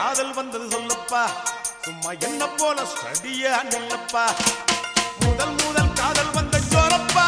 காதல் வந்தது சொல்லப்பா. சும்மா என்ன போல ஸ்டடியா நெல்லப்பா முதல் முதல் காதல் வந்த ஜோரப்பா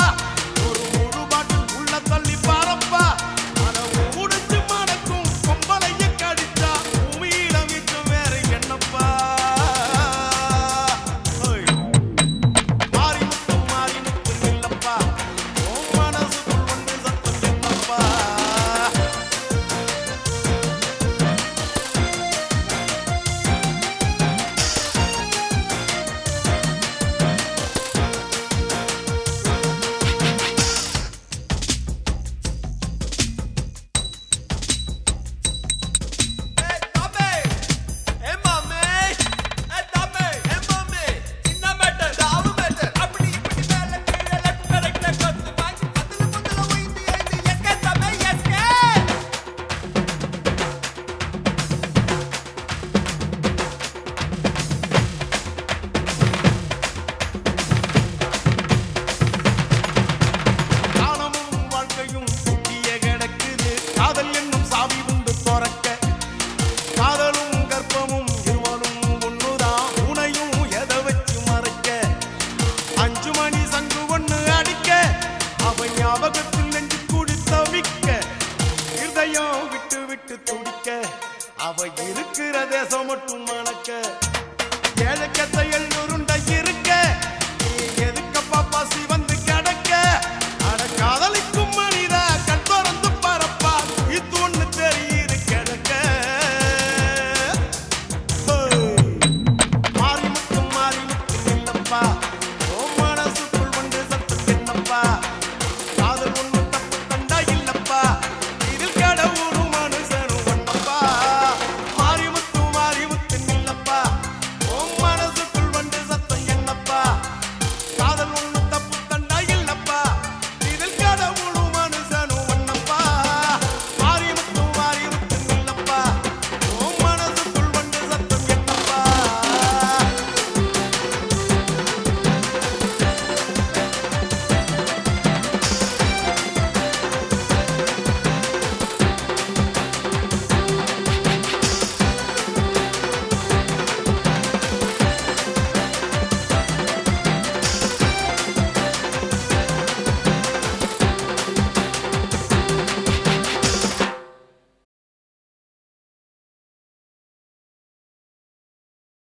அவ இருக்கிற தேசம் மட்டும் மணக்க. ஏழக்கத்தை